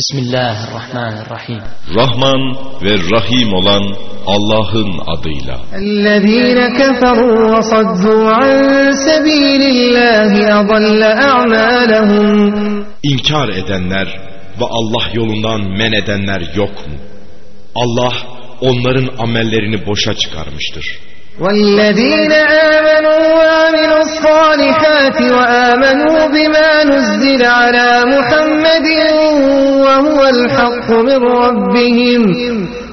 Bismillahirrahmanirrahim. Rahman ve Rahim olan Allah'ın adıyla. الذين كفروا وصدوا عن سبيل الله أضل أعمالهم İnkar edenler ve Allah yolundan men edenler yok mu? Allah onların amellerini boşa çıkarmıştır. والذين آمنوا وعملوا الصالحات وآمنوا بما نزل على محمد وهو الحق من ربهم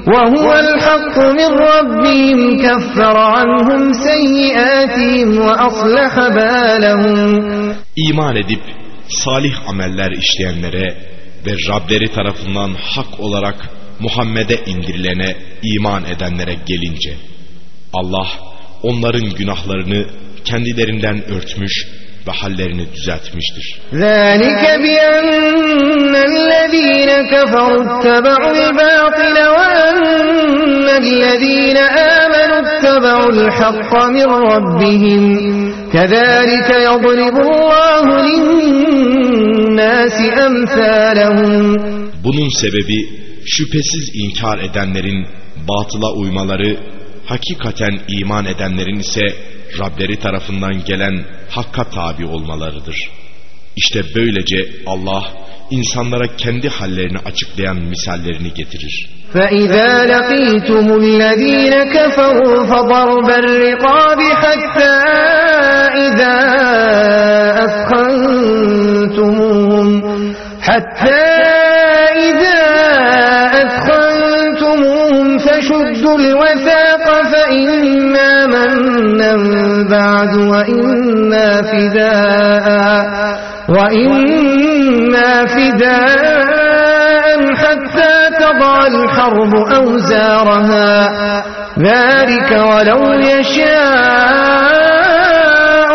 وهو الحق من ربهم كفر عنهم سيئاتهم وأصلح بالهم İman edip salih ameller işleyenlere ve Rableri tarafından hak olarak Muhammed'e indirilene iman edenlere gelince Allah onların günahlarını kendilerinden örtmüş ve hallerini düzeltmiştir. ذلك بأن الذين كفروا اتبعوا الباطل وأن الذين آمنوا اتبعوا الحق من ربهم كذلك يضرب الله للناس أمثالهم Bunun sebebi şüphesiz inkar edenlerin batıla uymaları, hakikaten iman edenlerin ise Rableri tarafından gelen hakka tabi olmalarıdır. İşte böylece Allah insanlara kendi hallerini açıklayan misallerini getirir. فإذا لقيتم الذين كفروا فضرب الرقاب حتى إذا أثخنتموهم حتى إذا أثخنتموهم فشدوا الوثاق فإنا منا بعد وإنا فداء وإنا فداء حتى تضع الحرب أوزارها. ذلك ولو يشاء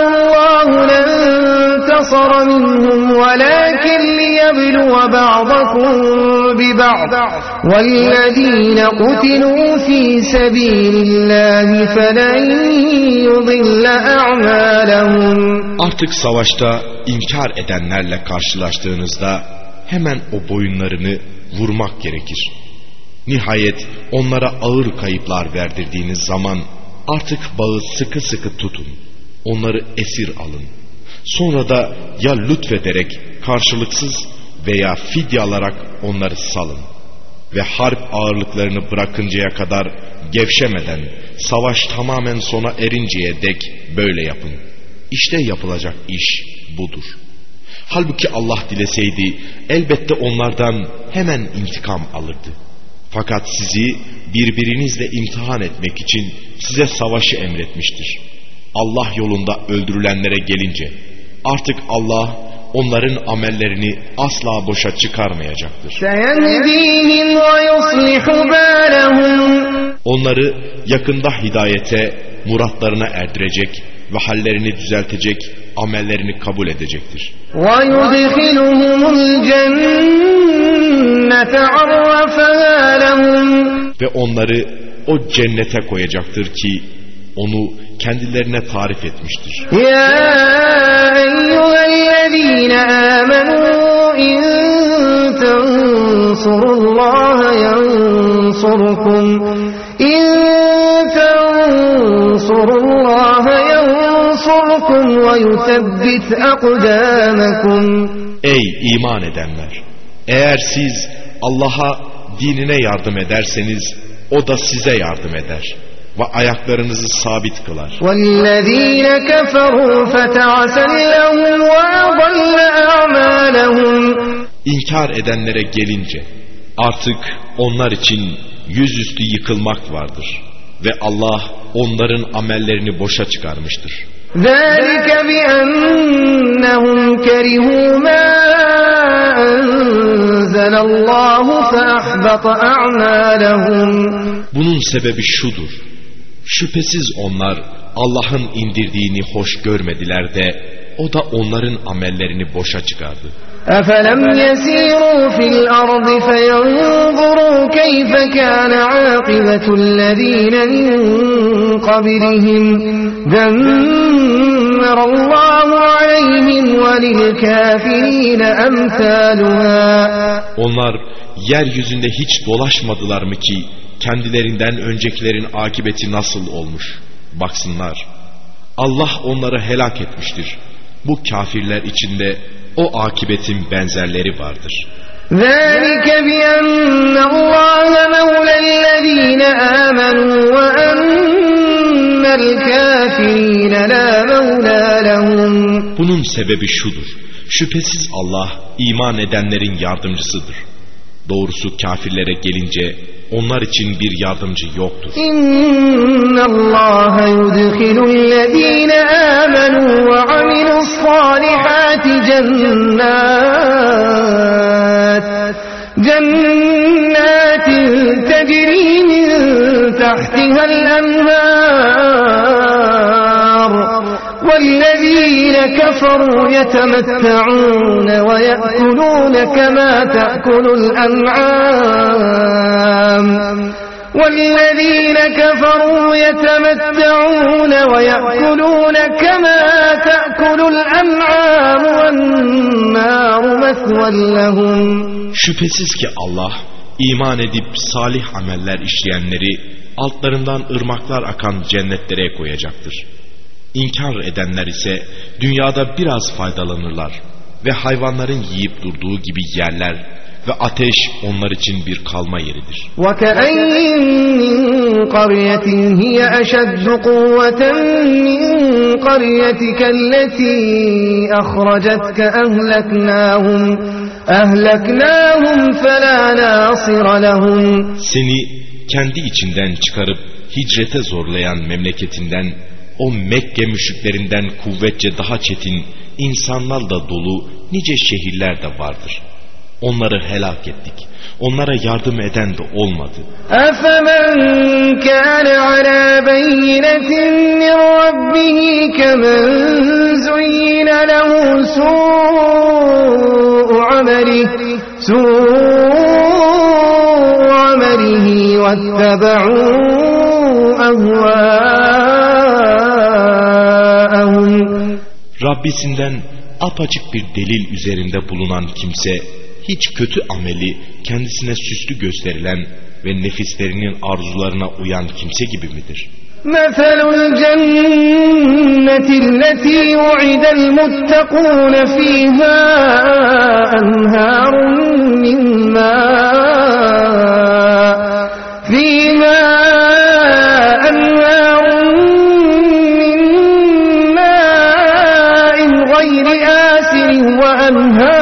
الله لانتصر منهم ولكن ليبلو بعضكم ببعض والذين قتلوا في سبيل الله فلن يضل أعمالهم Artık savaşta inkar edenlerle karşılaştığınızda hemen o boyunlarını vurmak gerekir. Nihayet onlara ağır kayıplar verdirdiğiniz zaman artık bağı sıkı sıkı tutun. Onları esir alın. Sonra da ya lütfederek karşılıksız veya fidye alarak onları salın. Ve harp ağırlıklarını bırakıncaya kadar gevşemeden savaş tamamen sona erinceye dek böyle yapın. İşte yapılacak iş budur. Halbuki Allah dileseydi elbette onlardan hemen intikam alırdı. Fakat sizi birbirinizle imtihan etmek için size savaşı emretmiştir. Allah yolunda öldürülenlere gelince artık Allah onların amellerini asla boşa çıkarmayacaktır. Onları yakında hidayete, muratlarına erdirecek ve hallerini düzeltecek, amellerini kabul edecektir. Ve onları o cennete koyacaktır ki onu kendilerine tarif etmiştir. Ya الذين آمنوا إن تنصروا الله ينصركم إن تنصروا الله ينصركم ويثبت أقدامكم Ey iman edenler! Eğer siz Allah'a dinine yardım ederseniz o da size yardım eder ve ayaklarınızı sabit kılar. والذين كفروا فتعسا لهم وأضل أعمالهم İnkar edenlere gelince artık onlar için yüzüstü yıkılmak vardır ve Allah onların amellerini boşa çıkarmıştır. ذلك بأنهم كرهوا ما أنزل الله فأحبط أعمالهم Bunun sebebi şudur. Şüphesiz onlar Allah'ın indirdiğini hoş görmediler de o da onların amellerini boşa çıkardı. أفلم يسيروا في الأرض فينظروا كيف كان عاقبة الذين من قبلهم دمر الله عليهم وللكافرين أمثالها Onlar yeryüzünde hiç dolaşmadılar mı ki kendilerinden öncekilerin akıbeti nasıl olmuş? Baksınlar. Allah onları helak etmiştir. Bu kafirler içinde o akibetin benzerleri vardır. ذلك بأن الله مولى الذين آمنوا وأن الكافرين لا مولى لهم Bunun sebebi şudur. Şüphesiz Allah iman edenlerin yardımcısıdır. Doğrusu kafirlere gelince onlar için bir yardımcı yoktur. إن الله يدخل الذين آمنوا وعملوا الصالحات جنات جنات تجري من تحتها الأنهار والذين كفروا يتمتعون ويأكلون كما تأكل الأنعام والذين كفروا يتمتعون ويأكلون كما تأكل الأنعام والنار مثوى لهم Şüphesiz ki Allah iman edip salih ameller işleyenleri altlarından ırmaklar akan cennetlere koyacaktır. İnkar edenler ise dünyada biraz faydalanırlar ve hayvanların yiyip durduğu gibi yerler ve ateş onlar için bir kalma yeridir. Seni kendi içinden çıkarıp hicrete zorlayan memleketinden, o Mekke müşriklerinden kuvvetçe daha çetin, insanlarla dolu nice şehirler de vardır.'' Onları helak ettik. Onlara yardım eden de olmadı. أفمن كان على بينة من ربه كمن زين له سوء عمله سوء عمله واتبعوا أهواءهم Rabbisinden apaçık bir delil üzerinde bulunan kimse hiç kötü ameli kendisine süslü gösterilen ve nefislerinin arzularına uyan kimse gibi midir? مثل الجنة التي وعد المتقون فيها أنهار من ماء فيها أنهار من ماء غير آسر وأنهار من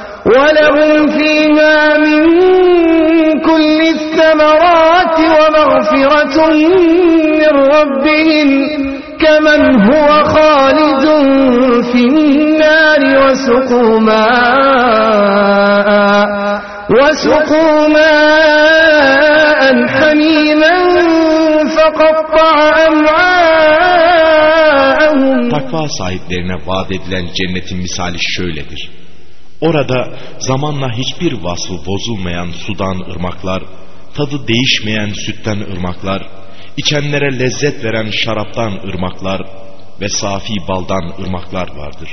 ولهم فيها من كل الثمرات ومغفرة من ربهم كمن هو خالد في النار وسقوا ماء وسقوا ماء حميما فقطع أمعاءهم Takva sahiplerine vaat edilen cennetin misali şöyledir. Orada zamanla hiçbir vasfı bozulmayan sudan ırmaklar, tadı değişmeyen sütten ırmaklar, içenlere lezzet veren şaraptan ırmaklar ve safi baldan ırmaklar vardır.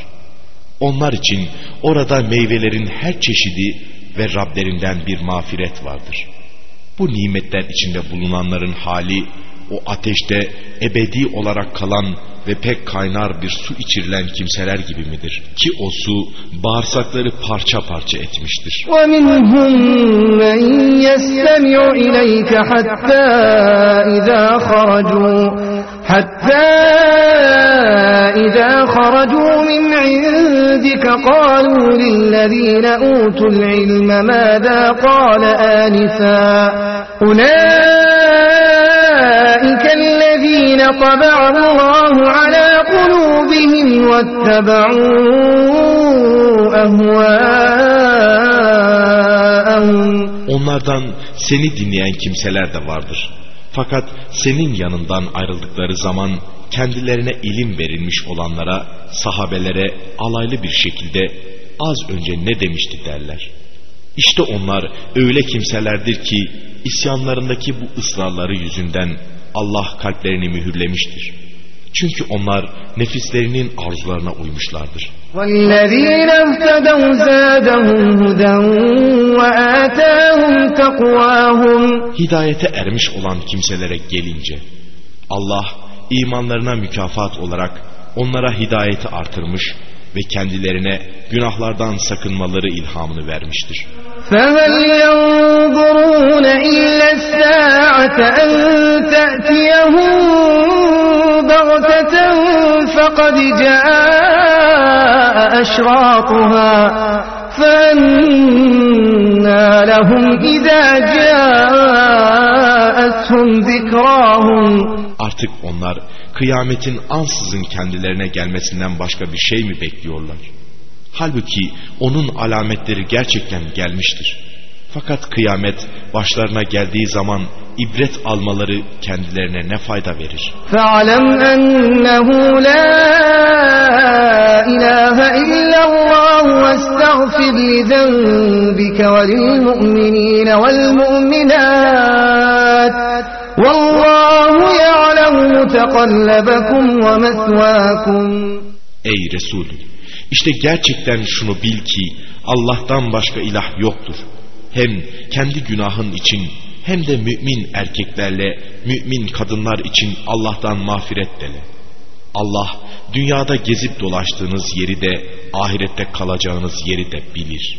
Onlar için orada meyvelerin her çeşidi ve Rablerinden bir mağfiret vardır. Bu nimetler içinde bulunanların hali o ateşte ebedi olarak kalan ve pek kaynar bir su içirilen kimseler gibi midir? Ki o su bağırsakları parça parça etmiştir. ومنهم من يستمع إليك حتى إذا خرجوا حتى إذا خرجوا من عندك قالوا للذين أوتوا العلم ماذا قال آنفا أولئك الذين طبع الله على قلوبهم واتبعوا أهواءهم Onlardan seni dinleyen kimseler de vardır. Fakat senin yanından ayrıldıkları zaman kendilerine ilim verilmiş olanlara, sahabelere alaylı bir şekilde az önce ne demişti derler. İşte onlar öyle kimselerdir ki isyanlarındaki bu ısrarları yüzünden Allah kalplerini mühürlemiştir. Çünkü onlar nefislerinin arzularına uymuşlardır. Hidayete ermiş olan kimselere gelince Allah imanlarına mükafat olarak onlara hidayeti artırmış ve kendilerine günahlardan sakınmaları ilhamını vermiştir. فَهَلْ يَنْظُرُونَ إِلَّا السَّاعَةَ أَنْ تَأْتِيَهُمْ بَغْتَةً فَقَدْ جَاءَ أَشْرَاطُهَا فَأَنَّى لَهُمْ إِذَا جَاءَتْهُمْ ذِكْرَاهُمْ Artık onlar kıyametin ansızın kendilerine gelmesinden başka bir şey mi bekliyorlar? Halbuki onun alametleri gerçekten gelmiştir. Fakat kıyamet başlarına geldiği zaman ibret almaları kendilerine ne fayda verir? فَاعْلَمْ أَنَّهُ لَا إِلَٰهَ إِلَّا اللّٰهُ وَاسْتَغْفِرْ لِذَنْبِكَ وَلِلْمُؤْمِنِينَ وَالْمُؤْمِنَاتِ وَاللّٰهُ يَعْلَمُ مُتَقَلَّبَكُمْ وَمَثْوَاكُمْ Ey Resul! İşte gerçekten şunu bil ki Allah'tan başka ilah yoktur. Hem kendi günahın için hem de mümin erkeklerle mümin kadınlar için Allah'tan mağfiret dile. Allah dünyada gezip dolaştığınız yeri de ahirette kalacağınız yeri de bilir.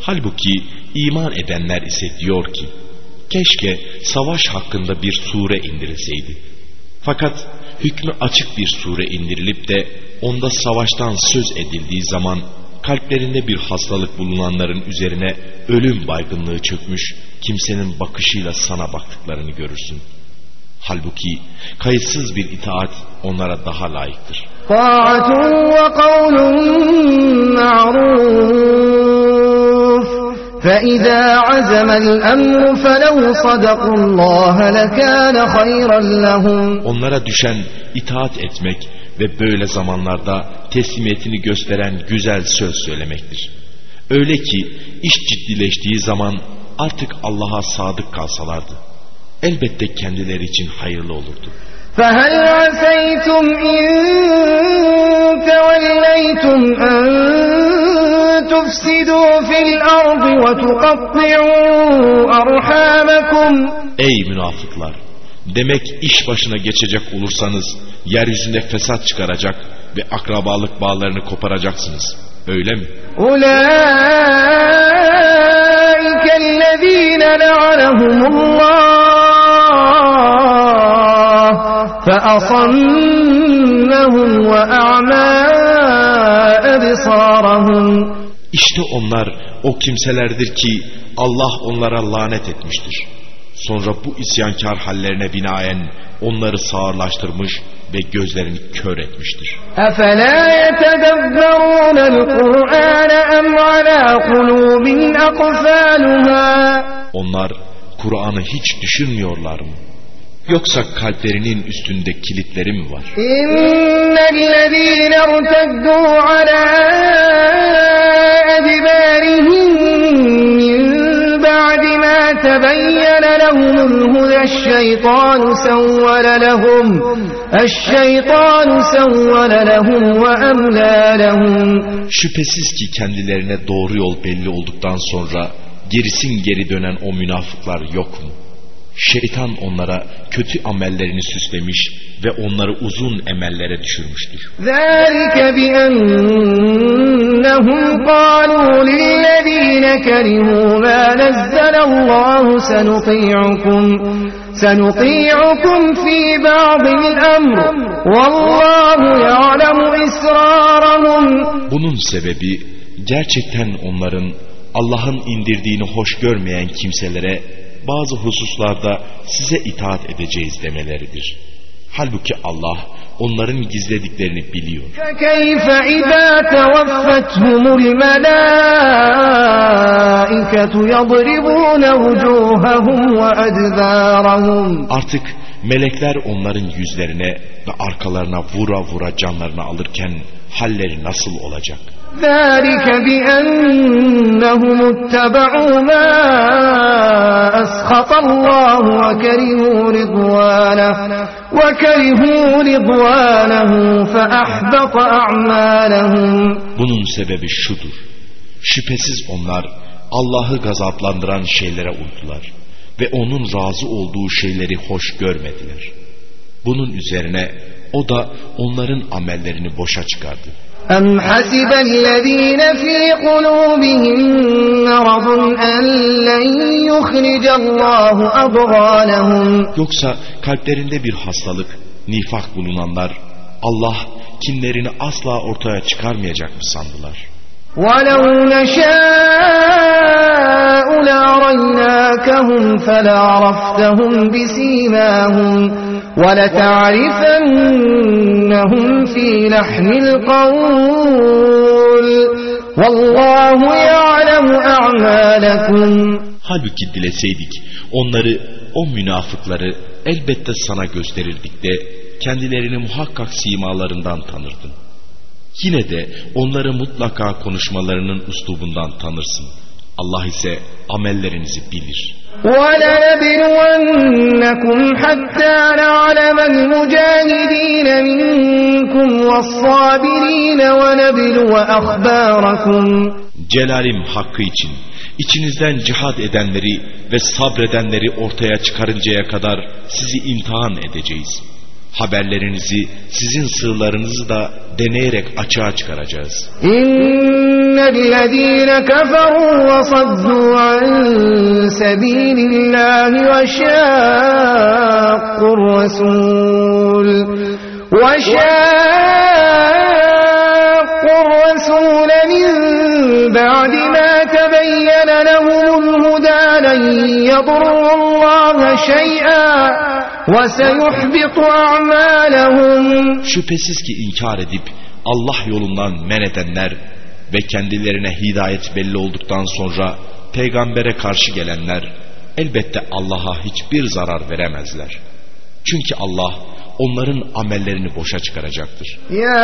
Halbuki iman edenler ise diyor ki keşke savaş hakkında bir sure indirilseydi. Fakat hükmü açık bir sure indirilip de onda savaştan söz edildiği zaman kalplerinde bir hastalık bulunanların üzerine ölüm baygınlığı çökmüş kimsenin bakışıyla sana baktıklarını görürsün. Halbuki kayıtsız bir itaat onlara daha layıktır. طاعة وقول معروف فإذا عزم الأمر فلو صدقوا الله لكان خيرا لهم Onlara düşen itaat etmek ve böyle zamanlarda teslimiyetini gösteren güzel söz söylemektir. Öyle ki iş ciddileştiği zaman artık Allah'a sadık kalsalardı. Elbette kendileri için hayırlı olurdu. فهل عسيتم إن توليتم أن تفسدوا في الأرض وتقطعوا أرحامكم Ey münafıklar! Demek iş başına geçecek olursanız yeryüzünde fesat çıkaracak ve akrabalık bağlarını koparacaksınız. Öyle mi? أولئك الذين لعنهم الله فأصمهم وأعمى أبصارهم İşte onlar o kimselerdir ki Allah onlara lanet etmiştir. Sonra bu isyankar hallerine binaen onları sağırlaştırmış ve gözlerini kör etmiştir. أفلا يتدبرون القرآن أم على قلوب أقفالها Onlar Kur'an'ı hiç düşünmüyorlar mı? Yoksa kalplerinin üstünde kilitleri mi var? İnnellezîne irteddû alâ edbârihim min ba'di mâ tebeyyene lehumul hudeşşeytânu sevvele lehum eşşeytânu sevvele lehum ve emlâ lehum Şüphesiz ki kendilerine doğru yol belli olduktan sonra gerisin geri dönen o münafıklar yok mu? Şeytan onlara kötü amellerini süslemiş ve onları uzun emellere düşürmüştür. ذلك بأنهم قالوا للذين كرهوا ما نزل الله سنطيعكم سنطيعكم في بعض الأمر والله يعلم إسرارهم Bunun sebebi gerçekten onların Allah'ın indirdiğini hoş görmeyen kimselere bazı hususlarda size itaat edeceğiz demeleridir. Halbuki Allah onların gizlediklerini biliyor. فكيف إذا توفتهم الملائكة يضربون وجوههم وأدبارهم Artık melekler onların yüzlerine ve arkalarına vura vura canlarını alırken halleri nasıl olacak? ذلك بأنهم اتبعوا ما أسخط الله وكرهوا رضوانه وكرهوا رضوانه فأحبط أعمالهم Bunun sebebi şudur. Şüphesiz onlar Allah'ı gazaplandıran şeylere uydular ve onun razı olduğu şeyleri hoş görmediler. Bunun üzerine o da onların amellerini boşa çıkardı. أم حسب الذين في قلوبهم مرض أن لن يخرج الله أضغانهم Yoksa kalplerinde bir hastalık, nifak bulunanlar Allah kinlerini asla ortaya çıkarmayacak mı sandılar? ولو نشاء لأريناكهم فلعرفتهم بسيماهم ولتعرفنهم في لحن القول والله يعلم أعمالكم Halbuki dileseydik onları, o münafıkları elbette sana gösterirdik de kendilerini muhakkak simalarından tanırdın. Yine de onları mutlaka konuşmalarının üslubundan tanırsın. Allah ise amellerinizi bilir. ولنبلونكم حتى نعلم المجاهدين منكم والصابرين ونبلو أخباركم Celalim hakkı için içinizden cihad edenleri ve sabredenleri ortaya çıkarıncaya kadar sizi imtihan edeceğiz. Haberlerinizi, sizin sırlarınızı da deneyerek açığa çıkaracağız. İnnellezîne keferû ve saddû an sebîlillâhi ve şâkkur resûl ve şâkkur resûle min ba'di mâ tebeyyene lehumul hudâ len yadurrullâhe şey'â Şüphesiz ki inkar edip Allah yolundan men edenler ve kendilerine hidayet belli olduktan sonra peygambere karşı gelenler elbette Allah'a hiçbir zarar veremezler. Çünkü Allah onların amellerini boşa çıkaracaktır. Ya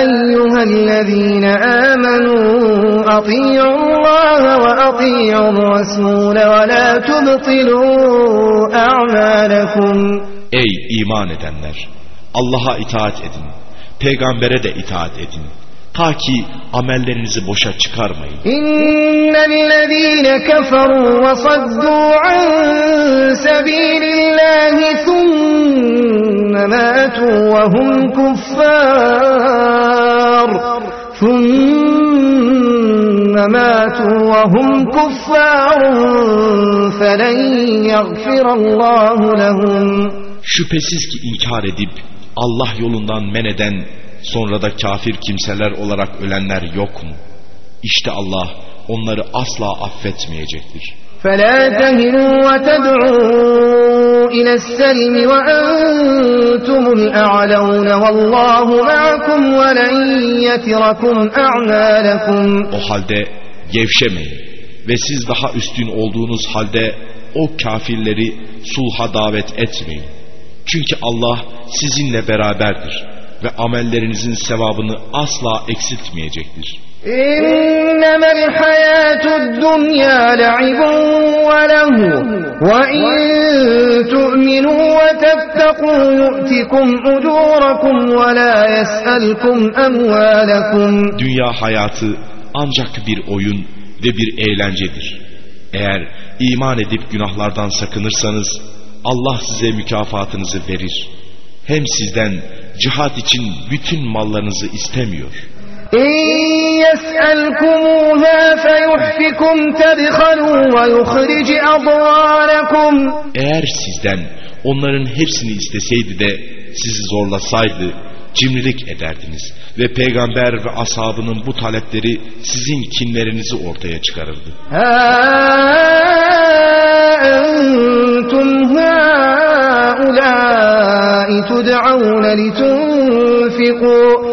eyyühellezine amenu أطيعوا الله وأطيعوا الرسول ولا تبطلوا أعمالكم Ey iman edenler! Allah'a itaat edin. Peygambere de itaat edin. Ta ki amellerinizi boşa çıkarmayın. إن الذين كفروا وصدوا عن سبيل الله ثم ماتوا وهم كفار ثم ماتوا وهم كفار فلن يغفر الله لهم Şüphesiz ki inkar edip Allah yolundan men eden sonra da kafir kimseler olarak ölenler yok mu? İşte Allah onları asla affetmeyecektir. فلا تهنوا وتدعوا إلى السلم وأنتم الأعلون والله معكم ولن يتركم أعمالكم O halde gevşemeyin ve siz daha üstün olduğunuz halde o kafirleri sulha davet etmeyin. Çünkü Allah sizinle beraberdir ve amellerinizin sevabını asla eksiltmeyecektir. إنما الحياة الدنيا لعب وله وإن تؤمنوا وتتقوا يؤتكم أجوركم ولا يسألكم أموالكم Dünya hayatı ancak bir oyun ve bir eğlencedir. Eğer iman edip günahlardan sakınırsanız Allah size mükafatınızı verir. Hem sizden cihat için bütün mallarınızı istemiyor. إن يسألكموها فيحفكم تبخلوا ويخرج أضواركم Eğer sizden onların hepsini isteseydi de sizi zorlasaydı cimrilik ederdiniz ve peygamber ve ashabının bu talepleri sizin kinlerinizi ortaya çıkarırdı. ها أنتم هؤلاء تدعون لتنفقوا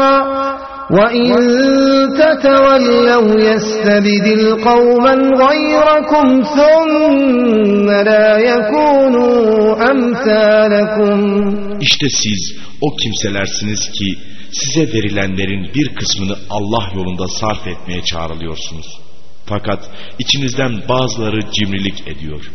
وإن تتولوا يستبدل قوما غيركم ثم لا يكونوا أمثالكم İşte siz o kimselersiniz ki size verilenlerin bir kısmını Allah yolunda sarf etmeye çağrılıyorsunuz. Fakat içinizden bazıları cimrilik ediyor.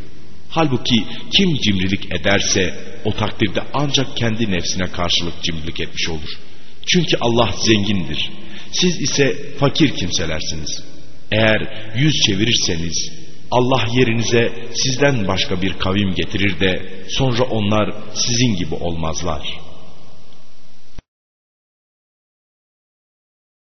Halbuki kim cimrilik ederse o takdirde ancak kendi nefsine karşılık cimrilik etmiş olur. Çünkü Allah zengindir. Siz ise fakir kimselersiniz. Eğer yüz çevirirseniz Allah yerinize sizden başka bir kavim getirir de sonra onlar sizin gibi olmazlar.''